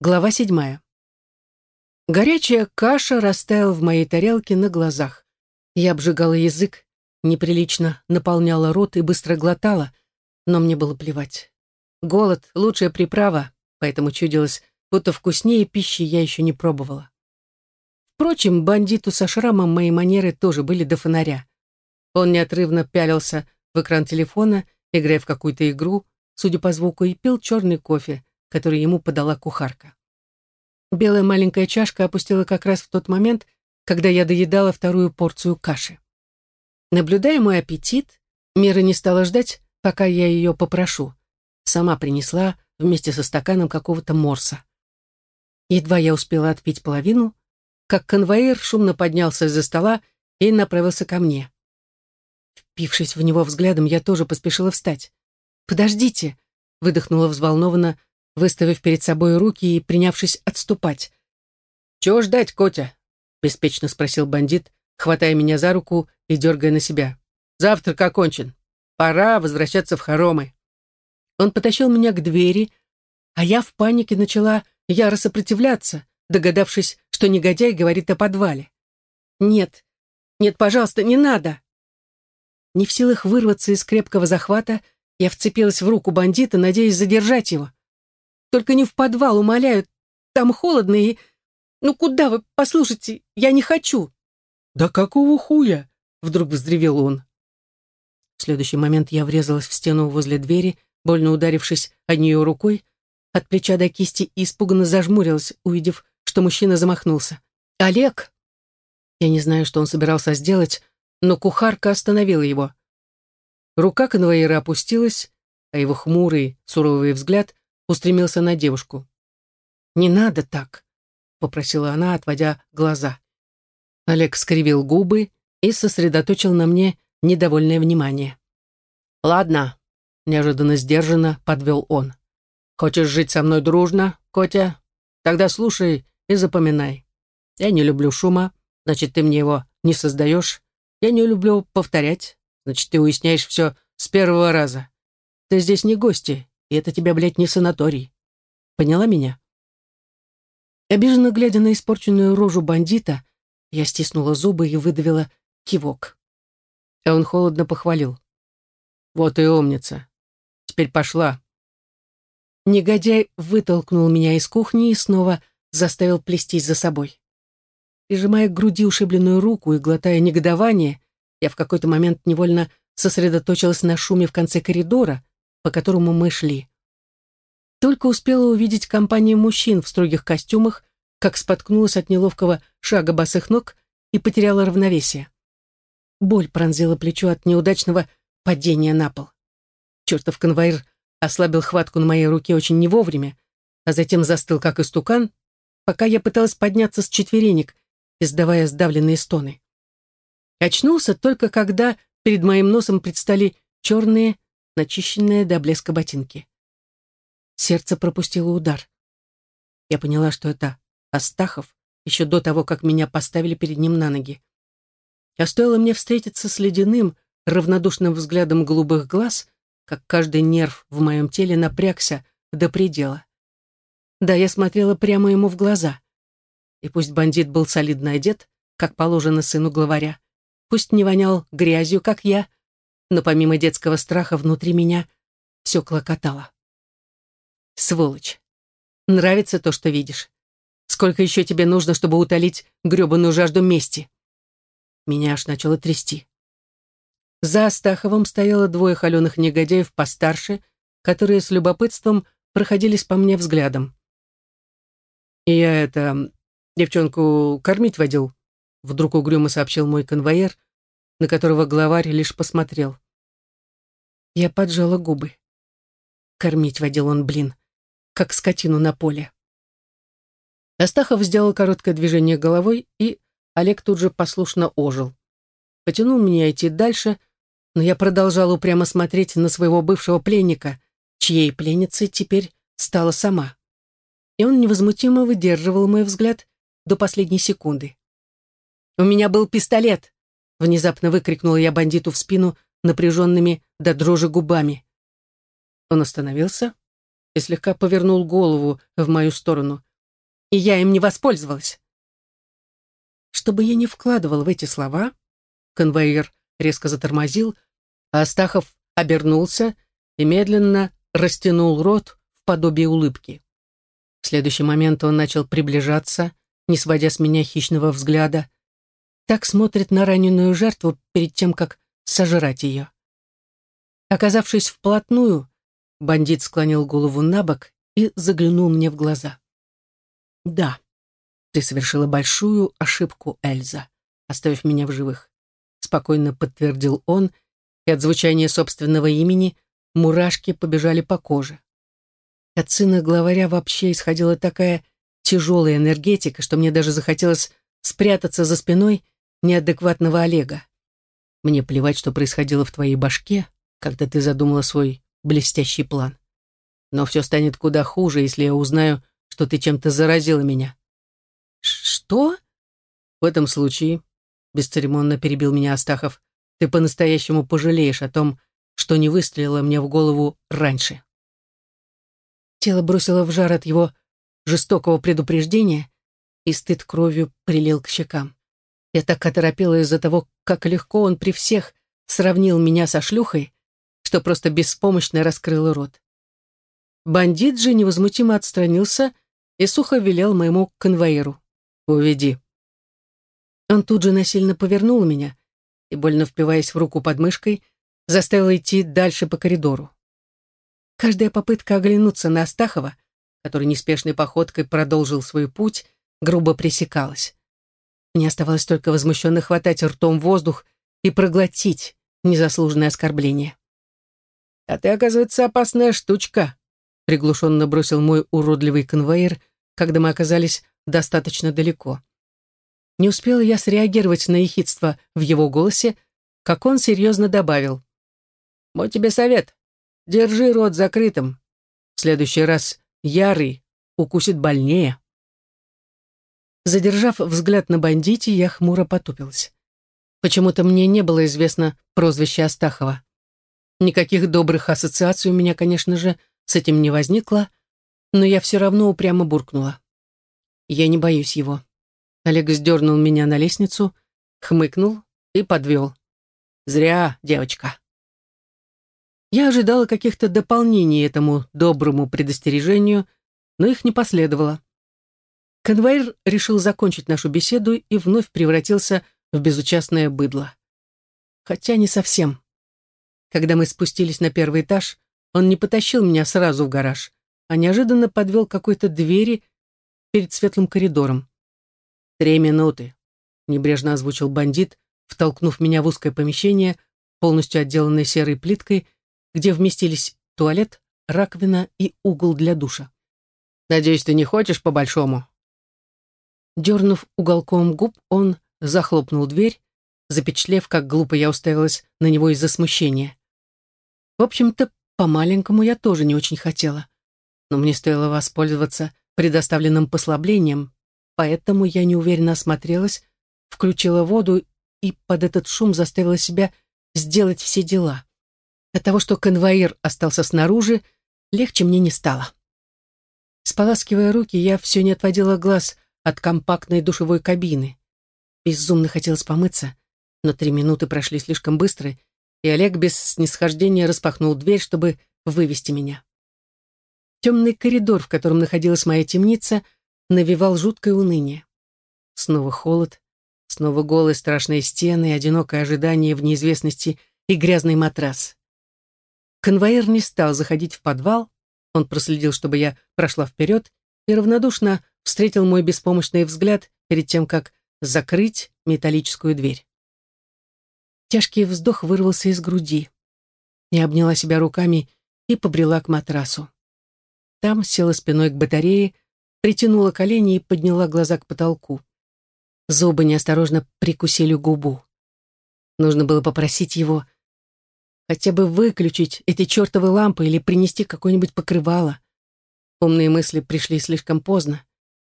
Глава седьмая. Горячая каша растаяла в моей тарелке на глазах. Я обжигала язык, неприлично наполняла рот и быстро глотала, но мне было плевать. Голод — лучшая приправа, поэтому чудилось, будто вкуснее пищи я еще не пробовала. Впрочем, бандиту со шрамом мои манеры тоже были до фонаря. Он неотрывно пялился в экран телефона, играя в какую-то игру, судя по звуку, и пил черный кофе, который ему подала кухарка. Белая маленькая чашка опустила как раз в тот момент, когда я доедала вторую порцию каши. Наблюдая мой аппетит, Мира не стала ждать, пока я ее попрошу. Сама принесла вместе со стаканом какого-то морса. Едва я успела отпить половину, как конвоир шумно поднялся из-за стола и направился ко мне. Впившись в него взглядом, я тоже поспешила встать. «Подождите!» — выдохнула взволнованно, выставив перед собой руки и принявшись отступать. «Чего ждать, Котя?» — беспечно спросил бандит, хватая меня за руку и дергая на себя. «Завтрак окончен. Пора возвращаться в хоромы». Он потащил меня к двери, а я в панике начала яро сопротивляться, догадавшись, что негодяй говорит о подвале. «Нет, нет, пожалуйста, не надо!» Не в силах вырваться из крепкого захвата, я вцепилась в руку бандита, надеясь задержать его. Только не в подвал, умоляю. Там холодно и... Ну куда вы? Послушайте, я не хочу. Да какого хуя? Вдруг вздревел он. В следующий момент я врезалась в стену возле двери, больно ударившись о нее рукой, от плеча до кисти и испуганно зажмурилась, увидев, что мужчина замахнулся. «Олег!» Я не знаю, что он собирался сделать, но кухарка остановила его. Рука конвоира опустилась, а его хмурый, суровый взгляд устремился на девушку. «Не надо так», — попросила она, отводя глаза. Олег скривил губы и сосредоточил на мне недовольное внимание. «Ладно», — неожиданно сдержанно подвел он. «Хочешь жить со мной дружно, Котя? Тогда слушай и запоминай. Я не люблю шума, значит, ты мне его не создаешь. Я не люблю повторять, значит, ты уясняешь все с первого раза. Ты здесь не гости, и это тебя, блядь, не санаторий. Поняла меня?» Обиженно глядя на испорченную рожу бандита, я стиснула зубы и выдавила кивок. А он холодно похвалил. «Вот и умница. Теперь пошла». Негодяй вытолкнул меня из кухни и снова заставил плестись за собой. Прижимая к груди ушибленную руку и глотая негодование, я в какой-то момент невольно сосредоточилась на шуме в конце коридора, по которому мы шли. Только успела увидеть компанию мужчин в строгих костюмах, как споткнулась от неловкого шага босых ног и потеряла равновесие. Боль пронзила плечо от неудачного падения на пол. Чертов конвоир ослабил хватку на моей руке очень не вовремя, а затем застыл как истукан, пока я пыталась подняться с четверенек, издавая сдавленные стоны. Очнулся только когда перед моим носом предстали черные, начищенные до блеска ботинки. Сердце пропустило удар. Я поняла, что это Астахов еще до того, как меня поставили перед ним на ноги. А стоило мне встретиться с ледяным, равнодушным взглядом голубых глаз, как каждый нерв в моем теле напрягся до предела. Да, я смотрела прямо ему в глаза. И пусть бандит был солидно одет, как положено сыну главаря, пусть не вонял грязью, как я, но помимо детского страха внутри меня все клокотало. Сволочь. Нравится то, что видишь? Сколько еще тебе нужно, чтобы утолить гребаную жажду мести? Меня аж начало трясти. За Астаховым стояло двое холеных негодяев постарше, которые с любопытством проходились по мне взглядом. «И я это... девчонку кормить водил», — вдруг угрюмо сообщил мой конвоир, на которого главарь лишь посмотрел. Я поджала губы. Кормить водил он, блин, как скотину на поле. Астахов сделал короткое движение головой, и Олег тут же послушно ожил. Потянул меня идти дальше, но я продолжала упрямо смотреть на своего бывшего пленника, чьей пленницей теперь стала сама. И он невозмутимо выдерживал мой взгляд до последней секунды. «У меня был пистолет!» Внезапно выкрикнула я бандиту в спину напряженными до дрожи губами. Он остановился и слегка повернул голову в мою сторону, и я им не воспользовалась. Чтобы я не вкладывал в эти слова, конвоир резко затормозил, а Астахов обернулся и медленно растянул рот в подобие улыбки. В следующий момент он начал приближаться, не сводя с меня хищного взгляда. Так смотрит на раненую жертву перед тем, как сожрать ее. Оказавшись вплотную, бандит склонил голову на бок и заглянул мне в глаза. «Да, ты совершила большую ошибку, Эльза, оставив меня в живых», спокойно подтвердил он, и от звучания собственного имени мурашки побежали по коже. От сына главаря вообще исходила такая тяжелая энергетика, что мне даже захотелось спрятаться за спиной неадекватного Олега. Мне плевать, что происходило в твоей башке, когда ты задумала свой блестящий план. Но все станет куда хуже, если я узнаю, что ты чем-то заразила меня. Что? В этом случае, бесцеремонно перебил меня Астахов, ты по-настоящему пожалеешь о том, что не выстрелила мне в голову раньше. Тело бросило в жар от его жестокого предупреждения, и стыд кровью прилил к щекам. Я так оторопела из-за того, как легко он при всех сравнил меня со шлюхой, что просто беспомощно раскрыл рот. Бандит же невозмутимо отстранился и сухо велел моему конвоиру. «Уведи». Он тут же насильно повернул меня и, больно впиваясь в руку под мышкой, заставил идти дальше по коридору. Каждая попытка оглянуться на Астахова, который неспешной походкой продолжил свой путь, грубо пресекалась. Мне оставалось только возмущенно хватать ртом воздух и проглотить незаслуженное оскорбление. «А ты, оказывается, опасная штучка», — приглушенно бросил мой уродливый конвоир, когда мы оказались достаточно далеко. Не успела я среагировать на ехидство в его голосе, как он серьезно добавил. «Мой тебе совет. Держи рот закрытым. В следующий раз ярый укусит больнее. Задержав взгляд на бандите, я хмуро потупилась. Почему-то мне не было известно прозвище Астахова. Никаких добрых ассоциаций у меня, конечно же, с этим не возникло, но я все равно упрямо буркнула. Я не боюсь его. Олег сдернул меня на лестницу, хмыкнул и подвел. «Зря, девочка». Я ожидала каких-то дополнений этому доброму предостережению, но их не последовало. Конвоир решил закончить нашу беседу и вновь превратился в безучастное быдло. Хотя не совсем. Когда мы спустились на первый этаж, он не потащил меня сразу в гараж, а неожиданно подвел какой-то двери перед светлым коридором. «Три минуты», — небрежно озвучил бандит, втолкнув меня в узкое помещение, полностью отделанное серой плиткой, где вместились туалет, раковина и угол для душа. «Надеюсь, ты не хочешь по-большому?» Дернув уголком губ, он захлопнул дверь, запечатлев, как глупо я уставилась на него из-за смущения. В общем-то, по-маленькому я тоже не очень хотела, но мне стоило воспользоваться предоставленным послаблением, поэтому я неуверенно осмотрелась, включила воду и под этот шум заставила себя сделать все дела. От того, что конвоир остался снаружи, легче мне не стало. Споласкивая руки, я все не отводила глаз от компактной душевой кабины. Безумно хотелось помыться, но три минуты прошли слишком быстро, и Олег без снисхождения распахнул дверь, чтобы вывести меня. Темный коридор, в котором находилась моя темница, навевал жуткое уныние. Снова холод, снова голые страшные стены, одинокое ожидание в неизвестности и грязный матрас. Конвоир не стал заходить в подвал, он проследил, чтобы я прошла вперед, и равнодушно встретил мой беспомощный взгляд перед тем, как закрыть металлическую дверь. Тяжкий вздох вырвался из груди. Я обняла себя руками и побрела к матрасу. Там села спиной к батарее, притянула колени и подняла глаза к потолку. Зубы неосторожно прикусили губу. Нужно было попросить его Хотя бы выключить эти чертовы лампы или принести какое-нибудь покрывало. Умные мысли пришли слишком поздно.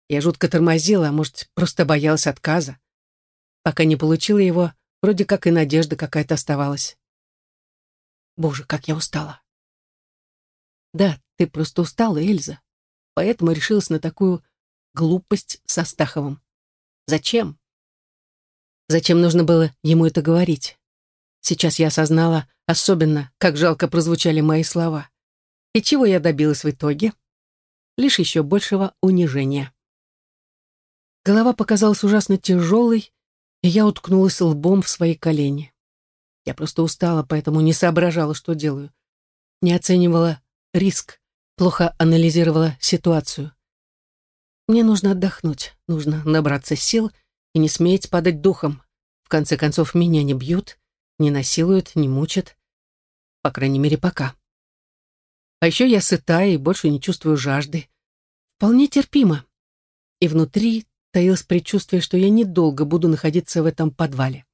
Я жутко тормозила, а может, просто боялась отказа. Пока не получила его, вроде как и надежда какая-то оставалась. Боже, как я устала. Да, ты просто устала, Эльза. Поэтому решилась на такую глупость со Стаховым. Зачем? Зачем нужно было ему это говорить? Сейчас я осознала особенно, как жалко прозвучали мои слова. И чего я добилась в итоге? Лишь еще большего унижения. Голова показалась ужасно тяжелой, и я уткнулась лбом в свои колени. Я просто устала, поэтому не соображала, что делаю. Не оценивала риск, плохо анализировала ситуацию. Мне нужно отдохнуть, нужно набраться сил и не сметь падать духом. В конце концов, меня не бьют, не насилуют, не мучат. По крайней мере, пока. А еще я сыта и больше не чувствую жажды. Вполне терпимо. И внутри таилось предчувствие, что я недолго буду находиться в этом подвале.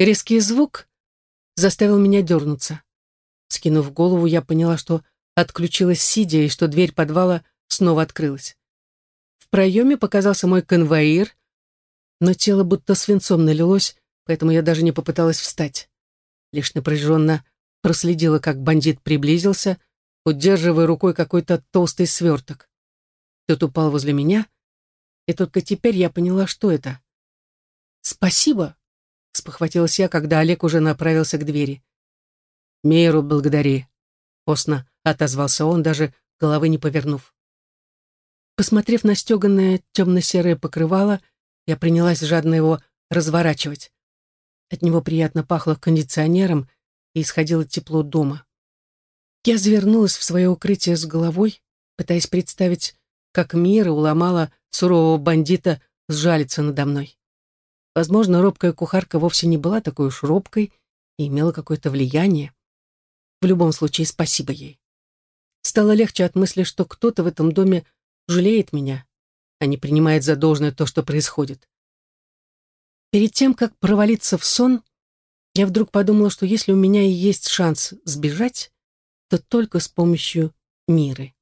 Резкий звук заставил меня дернуться. Скинув голову, я поняла, что отключилась сидя и что дверь подвала снова открылась. В проеме показался мой конвоир, но тело будто свинцом налилось, поэтому я даже не попыталась встать. Лишь напряженно проследила, как бандит приблизился, удерживая рукой какой-то толстый сверток. Тот упал возле меня, и только теперь я поняла, что это. «Спасибо», — спохватилась я, когда Олег уже направился к двери. «Мейру благодари», — постно отозвался он, даже головы не повернув. Посмотрев на стеганное темно-серое покрывало, я принялась жадно его разворачивать. От него приятно пахло кондиционером и исходило тепло дома. Я завернулась в свое укрытие с головой, пытаясь представить, как Мира уломала сурового бандита сжалиться надо мной. Возможно, робкая кухарка вовсе не была такой уж робкой и имела какое-то влияние. В любом случае, спасибо ей. Стало легче от мысли, что кто-то в этом доме жалеет меня, а не принимает за должное то, что происходит. Перед тем, как провалиться в сон, я вдруг подумала, что если у меня и есть шанс сбежать, то только с помощью миры.